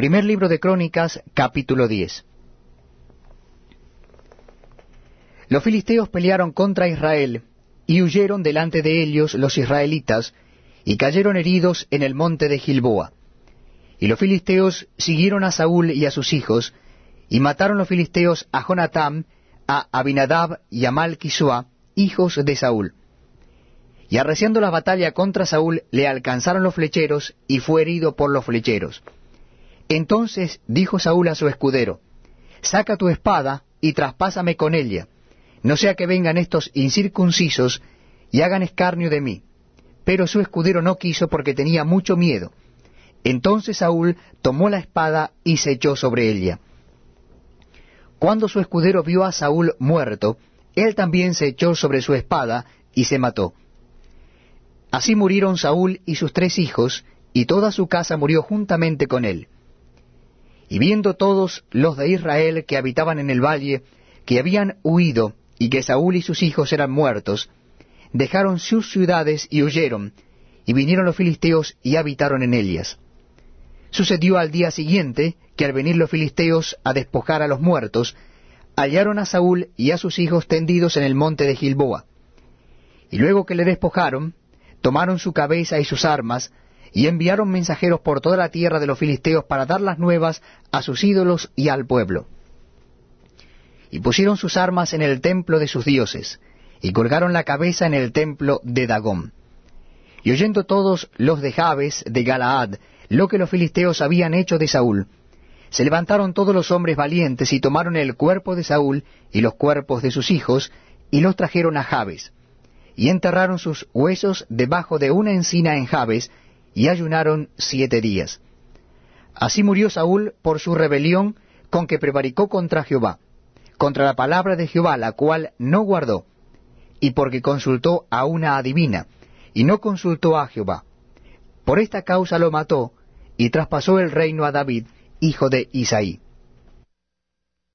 Primer libro de Crónicas, capítulo 10. Los filisteos pelearon contra Israel, y huyeron delante de ellos los israelitas, y cayeron heridos en el monte de Gilboa. Y los filisteos siguieron a Saúl y a sus hijos, y mataron los filisteos a Jonatam, a Abinadab y a Malquisua, hijos de Saúl. Y arreciando la batalla contra Saúl, le alcanzaron los flecheros, y fue herido por los flecheros. Entonces dijo Saúl a su escudero, Saca tu espada y traspásame con ella, no sea que vengan estos incircuncisos y hagan escarnio de mí. Pero su escudero no quiso porque tenía mucho miedo. Entonces Saúl tomó la espada y se echó sobre ella. Cuando su escudero vio a Saúl muerto, él también se echó sobre su espada y se mató. Así murieron Saúl y sus tres hijos, y toda su casa murió juntamente con él. Y viendo todos los de Israel que habitaban en el valle, que habían huido, y que Saúl y sus hijos eran muertos, dejaron sus ciudades y huyeron, y vinieron los filisteos y habitaron en ellas. Sucedió al día siguiente que al venir los filisteos a despojar a los muertos, hallaron a Saúl y a sus hijos tendidos en el monte de Gilboa. Y luego que le despojaron, tomaron su cabeza y sus armas, y enviaron mensajeros por toda la tierra de los filisteos para dar las nuevas a sus ídolos y al pueblo. Y pusieron sus armas en el templo de sus dioses, y colgaron la cabeza en el templo de Dagón. Y oyendo todos los de Jabes de Galaad lo que los filisteos habían hecho de Saúl, se levantaron todos los hombres valientes y tomaron el cuerpo de Saúl y los cuerpos de sus hijos, y los trajeron a Jabes, y enterraron sus huesos debajo de una encina en Jabes, y ayunaron siete días. Así murió Saúl por su rebelión con que prevaricó contra Jehová, contra la palabra de Jehová, la cual no guardó, y porque consultó a una adivina, y no consultó a Jehová. Por esta causa lo mató, y traspasó el reino a David, hijo de Isaí.